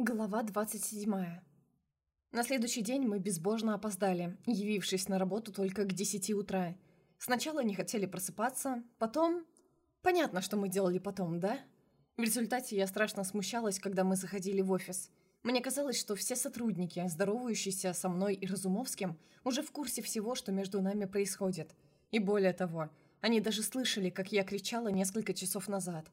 Глава 27. На следующий день мы безбожно опоздали, явившись на работу только к 10 утра. Сначала не хотели просыпаться, потом... Понятно, что мы делали потом, да? В результате я страшно смущалась, когда мы заходили в офис. Мне казалось, что все сотрудники, здоровающиеся со мной и Разумовским, уже в курсе всего, что между нами происходит. И более того, они даже слышали, как я кричала несколько часов назад.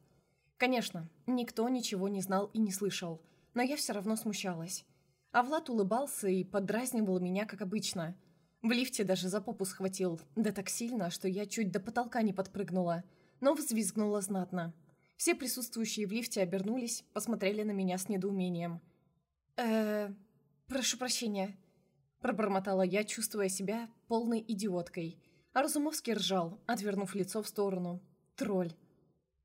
Конечно, никто ничего не знал и не слышал – но я все равно смущалась. А Влад улыбался и подразнивал меня, как обычно. В лифте даже за попу схватил, да так сильно, что я чуть до потолка не подпрыгнула, но взвизгнула знатно. Все присутствующие в лифте обернулись, посмотрели на меня с недоумением. э прошу прощения», – пробормотала я, чувствуя себя полной идиоткой. А Разумовский ржал, отвернув лицо в сторону. Тролль.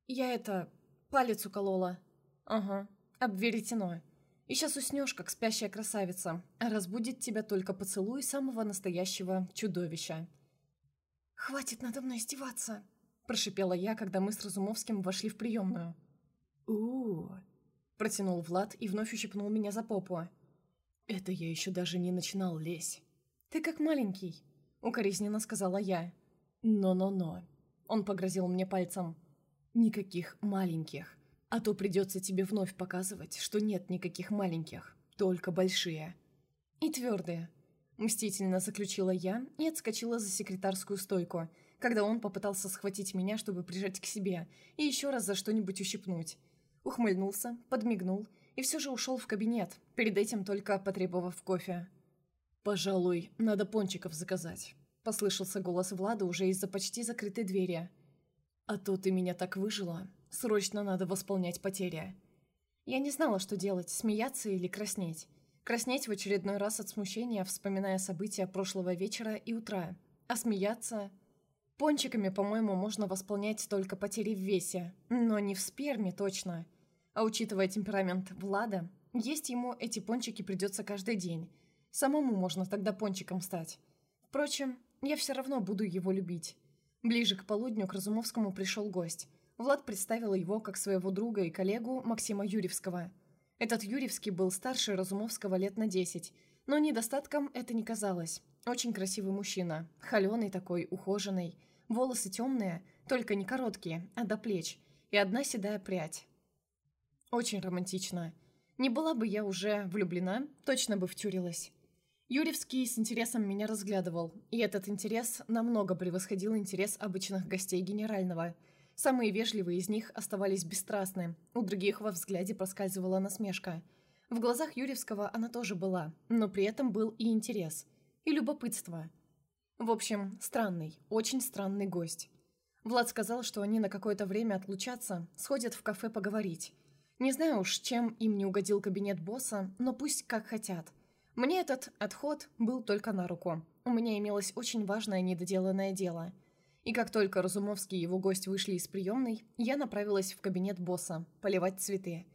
«Я это... палец уколола». «Ага, Обверетено. И сейчас уснешь, как спящая красавица, разбудит тебя только поцелуй самого настоящего чудовища. «Хватит надо мной издеваться!» – прошипела я, когда мы с Разумовским вошли в приемную. у протянул Влад и вновь ущипнул меня за попу. «Это я еще даже не начинал лезь». «Ты как маленький», — укоризненно сказала я. «Но-но-но», — он погрозил мне пальцем. «Никаких маленьких. А то придется тебе вновь показывать, что нет никаких маленьких, только большие. И твердые. Мстительно заключила я и отскочила за секретарскую стойку, когда он попытался схватить меня, чтобы прижать к себе, и еще раз за что-нибудь ущипнуть. Ухмыльнулся, подмигнул и все же ушел в кабинет, перед этим только потребовав кофе. «Пожалуй, надо пончиков заказать», — послышался голос Влада уже из-за почти закрытой двери. «А то ты меня так выжила, Срочно надо восполнять потери. Я не знала, что делать, смеяться или краснеть. Краснеть в очередной раз от смущения, вспоминая события прошлого вечера и утра. А смеяться... Пончиками, по-моему, можно восполнять только потери в весе, но не в сперме точно. А учитывая темперамент Влада, есть ему эти пончики придется каждый день. Самому можно тогда пончиком стать. Впрочем, я все равно буду его любить. Ближе к полудню к Разумовскому пришел гость – Влад представил его как своего друга и коллегу Максима Юрьевского. Этот Юрьевский был старше Разумовского лет на 10, но недостатком это не казалось. Очень красивый мужчина, холеный такой, ухоженный, волосы темные, только не короткие, а до плеч, и одна седая прядь. Очень романтично. Не была бы я уже влюблена, точно бы втюрилась. Юрьевский с интересом меня разглядывал, и этот интерес намного превосходил интерес обычных гостей генерального – Самые вежливые из них оставались бесстрастны, у других во взгляде проскальзывала насмешка. В глазах Юрьевского она тоже была, но при этом был и интерес, и любопытство. В общем, странный, очень странный гость. Влад сказал, что они на какое-то время отлучатся, сходят в кафе поговорить. Не знаю уж, чем им не угодил кабинет босса, но пусть как хотят. Мне этот отход был только на руку. У меня имелось очень важное недоделанное дело – и как только Разумовский и его гость вышли из приемной, я направилась в кабинет босса, поливать цветы.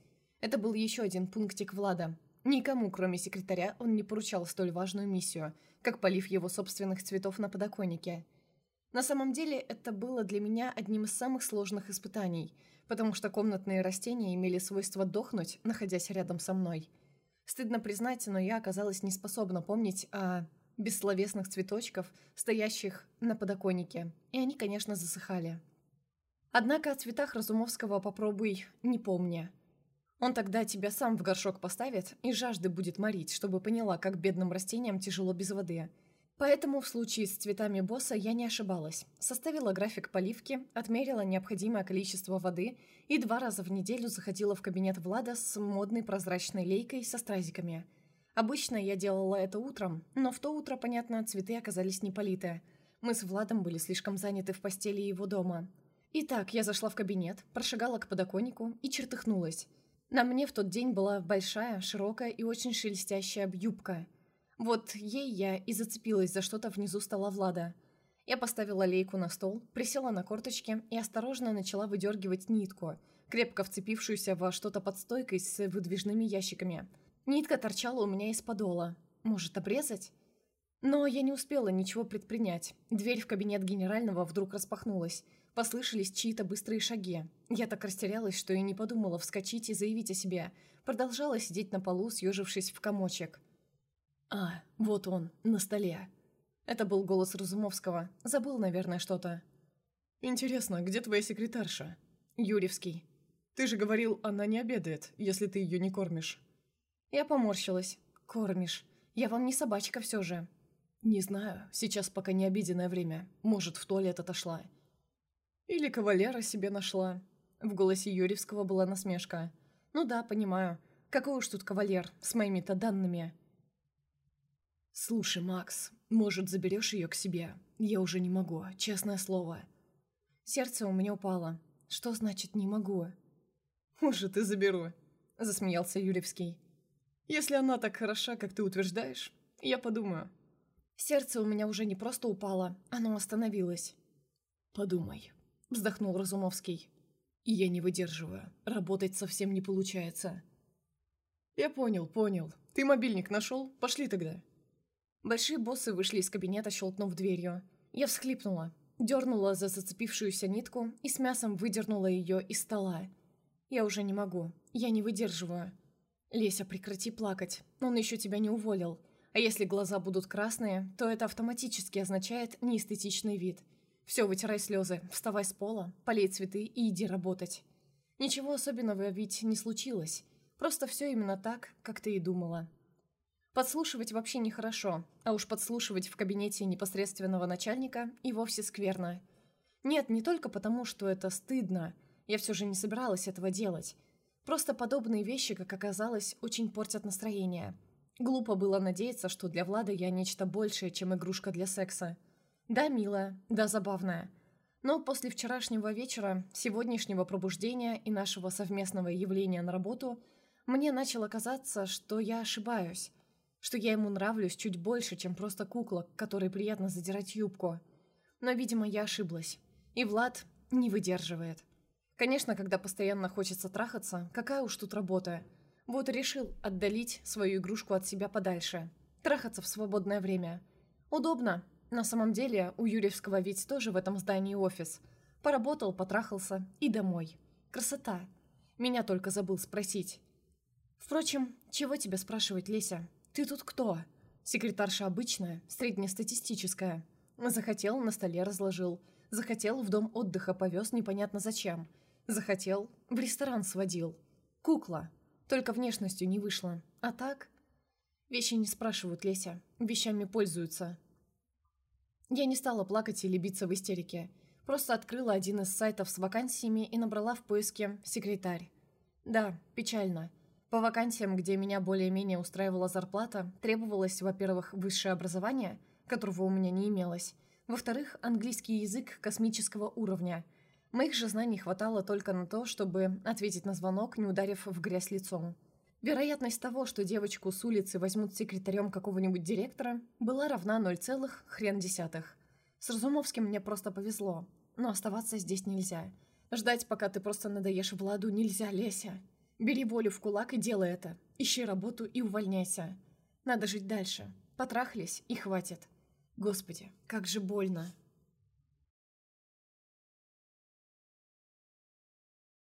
Это был еще один пунктик Влада. Никому, кроме секретаря, он не поручал столь важную миссию, как полив его собственных цветов на подоконнике. На самом деле, это было для меня одним из самых сложных испытаний, потому что комнатные растения имели свойство дохнуть, находясь рядом со мной. Стыдно признать, но я оказалась не способна помнить о бессловесных цветочков, стоящих на подоконнике, и они, конечно, засыхали. Однако о цветах Разумовского попробуй не помни. Он тогда тебя сам в горшок поставит и жажды будет морить, чтобы поняла, как бедным растениям тяжело без воды. Поэтому в случае с цветами босса я не ошибалась. Составила график поливки, отмерила необходимое количество воды и два раза в неделю заходила в кабинет Влада с модной прозрачной лейкой со стразиками – Обычно я делала это утром, но в то утро, понятно, цветы оказались не политые. Мы с Владом были слишком заняты в постели его дома. Итак, я зашла в кабинет, прошагала к подоконнику и чертыхнулась. На мне в тот день была большая, широкая и очень шелестящая юбка. Вот ей я и зацепилась за что-то внизу стола Влада. Я поставила лейку на стол, присела на корточки и осторожно начала выдергивать нитку, крепко вцепившуюся во что-то под стойкой с выдвижными ящиками – Нитка торчала у меня из подола. Может, обрезать? Но я не успела ничего предпринять. Дверь в кабинет генерального вдруг распахнулась. Послышались чьи-то быстрые шаги. Я так растерялась, что и не подумала вскочить и заявить о себе. Продолжала сидеть на полу, съежившись в комочек. «А, вот он, на столе». Это был голос Разумовского. Забыл, наверное, что-то. «Интересно, где твоя секретарша?» «Юрьевский». «Ты же говорил, она не обедает, если ты ее не кормишь». Я поморщилась. «Кормишь. Я вам не собачка все же». «Не знаю, сейчас пока не обеденное время. Может, в туалет отошла». «Или кавалера себе нашла». В голосе Юрьевского была насмешка. «Ну да, понимаю. Какой уж тут кавалер, с моими-то данными». «Слушай, Макс, может, заберешь ее к себе? Я уже не могу, честное слово». Сердце у меня упало. Что значит «не могу»? «Может, и заберу», — засмеялся Юрьевский. «Если она так хороша, как ты утверждаешь, я подумаю». Сердце у меня уже не просто упало, оно остановилось. «Подумай», — вздохнул Разумовский. «И я не выдерживаю. Работать совсем не получается». «Я понял, понял. Ты мобильник нашел? Пошли тогда». Большие боссы вышли из кабинета, щелкнув дверью. Я всхлипнула, дернула за зацепившуюся нитку и с мясом выдернула ее из стола. «Я уже не могу. Я не выдерживаю». «Леся, прекрати плакать. Он еще тебя не уволил. А если глаза будут красные, то это автоматически означает неэстетичный вид. Все, вытирай слезы, вставай с пола, полей цветы и иди работать. Ничего особенного ведь не случилось. Просто все именно так, как ты и думала. Подслушивать вообще нехорошо, а уж подслушивать в кабинете непосредственного начальника и вовсе скверно. Нет, не только потому, что это стыдно. Я все же не собиралась этого делать. Просто подобные вещи, как оказалось, очень портят настроение. Глупо было надеяться, что для Влада я нечто большее, чем игрушка для секса. Да, милая, да, забавная. Но после вчерашнего вечера, сегодняшнего пробуждения и нашего совместного явления на работу, мне начало казаться, что я ошибаюсь, что я ему нравлюсь чуть больше, чем просто кукла, которой приятно задирать юбку. Но, видимо, я ошиблась. И Влад не выдерживает. Конечно, когда постоянно хочется трахаться, какая уж тут работа. Вот решил отдалить свою игрушку от себя подальше. Трахаться в свободное время. Удобно, на самом деле, у Юрьевского ведь тоже в этом здании офис. Поработал, потрахался и домой. Красота. Меня только забыл спросить. Впрочем, чего тебя спрашивать, Леся? Ты тут кто? Секретарша обычная, среднестатистическая. Захотел, на столе разложил. Захотел, в дом отдыха повез непонятно зачем. Захотел, в ресторан сводил. Кукла. Только внешностью не вышла. А так... Вещи не спрашивают, Леся. Вещами пользуются. Я не стала плакать или биться в истерике. Просто открыла один из сайтов с вакансиями и набрала в поиске «секретарь». Да, печально. По вакансиям, где меня более-менее устраивала зарплата, требовалось, во-первых, высшее образование, которого у меня не имелось, во-вторых, английский язык космического уровня. Моих же знаний хватало только на то, чтобы ответить на звонок, не ударив в грязь лицом. Вероятность того, что девочку с улицы возьмут секретарем какого-нибудь директора, была равна 0, хрен десятых. С Разумовским мне просто повезло, но оставаться здесь нельзя. Ждать, пока ты просто надоешь Владу, нельзя, Леся. Бери волю в кулак и делай это. Ищи работу и увольняйся. Надо жить дальше. Потрахались и хватит. Господи, как же больно.